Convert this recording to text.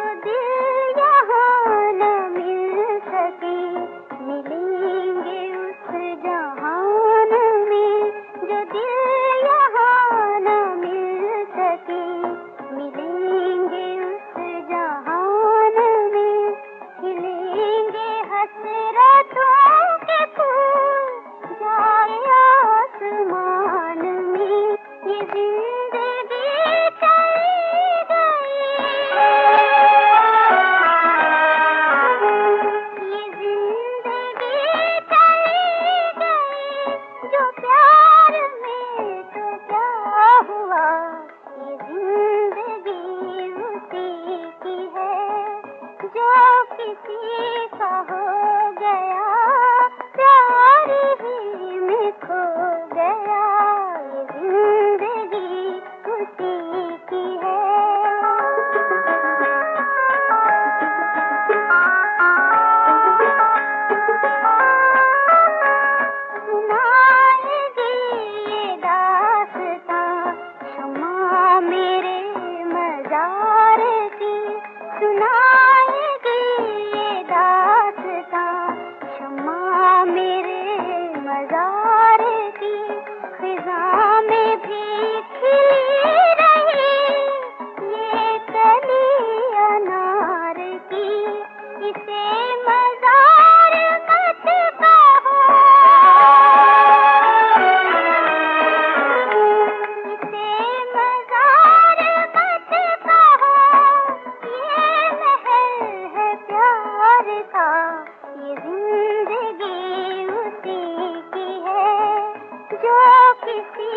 जो दिल la America